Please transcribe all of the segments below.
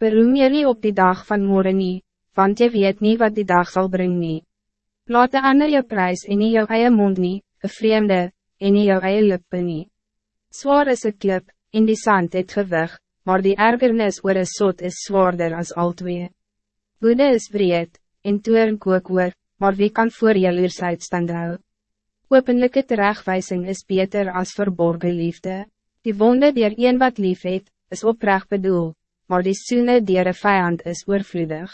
Beroem je niet op die dag van morgen niet, want je weet niet wat die dag zal brengen. Nie. Laat de ander je prijs in jou eie mond niet, een vreemde, in jou eie lippe niet. Zwaar is het klip, in die zand het gewig, maar die ergernis oor een sot is zwaarder als al twee. Woede is breed, en toeren kook oor, maar wie kan voor jaloersheid stand hou? Openlijke terechtwijzing is beter als verborgen liefde. Die wonde die er een wat lief het, is oprecht bedoel, maar die soene die er een vijand is oorvloedig.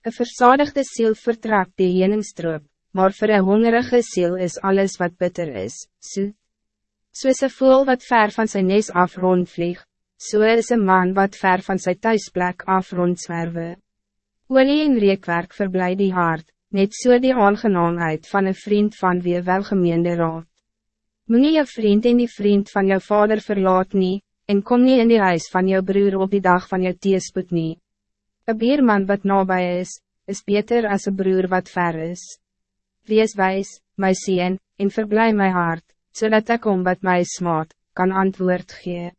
Een verzadigde ziel vertrakt die jeningstroop, maar voor een hongerige ziel is alles wat bitter is, zoet. So is een voel wat ver van zijn neus af rondvlieg, so is een man wat ver van zijn thuisplek af rondzwerwe. Olie en reekwerk verblij die hart, net so die aangenaamheid van een vriend van wie welgemeende raad. Moet je vriend en die vriend van jou vader verlaat nie, en kom niet in die huis van jou broer op die dag van jou teespoed nie. Een bierman wat nabij is, is beter als een broer wat ver is. Wees wijs, my sien, en verblij my hart, zodat so ek om wat my smaad, kan antwoord gee.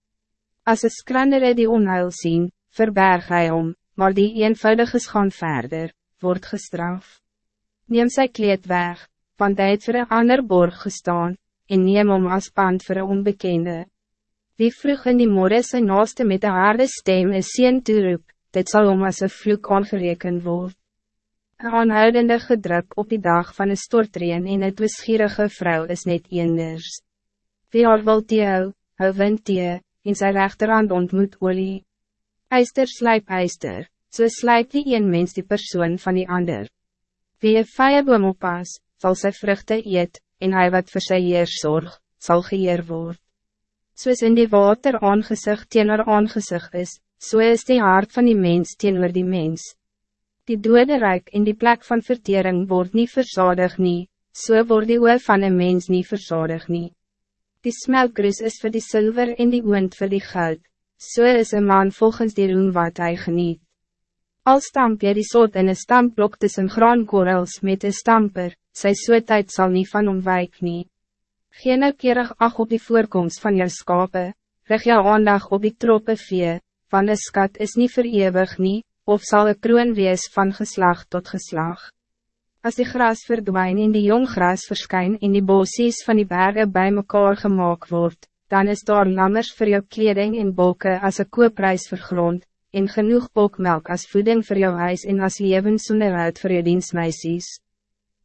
As een skrandere die onheil sien, verberg hy om, maar die eenvoudige gaan verder, wordt gestraft. Neem sy kleed weg, want hy het vir een ander borg gestaan, en neem om as pand vir een onbekende. Wie vroeg in die morgen sy naaste met een harde stem een sien toeroep, dit zal om as een vloek aangereken word. Een aanhoudende gedruk op die dag van een stortreen en een twisgierige vrouw is net eenders. Wie haar wil die hou, hou wind die, en sy rechterhand ontmoet olie. Eister slijp eister, so slijp die een mens die persoon van die ander. Wie een vijeboom oppas, zal sy vruchten eet, en hij wat vir sy heer zorg, sal geëer word. Soos in die water aangezicht teenoor aangezicht is, so is die hart van die mens teenoor die mens. Die dode rijk in die plek van vertering wordt niet verzadig nie, so word die oor van een mens niet verzadig nie. Die smelkroes is voor die zilver en die oond voor die goud, so is een man volgens die roem wat hij geniet. Al stamp jy die soot in een stampblok tussen graankorrels met een stamper, sy sootheid sal nie van omwijk nie. Geen keerig ag op die voorkomst van jou skape, rig jou aandag op die troppe vee, van de skat is niet verewig nie, of zal een kroon wees van geslag tot geslag. Als die gras verdwijnt en die jong gras verschijnt in die bossies van die bergen bij mekaar gemaakt wordt, dan is daar lammers voor jou kleding en bolken als een koopprijs vergrond, en genoeg bokmelk als voeding voor jou huis en als levensonderhoud voor jou dienstmeisies.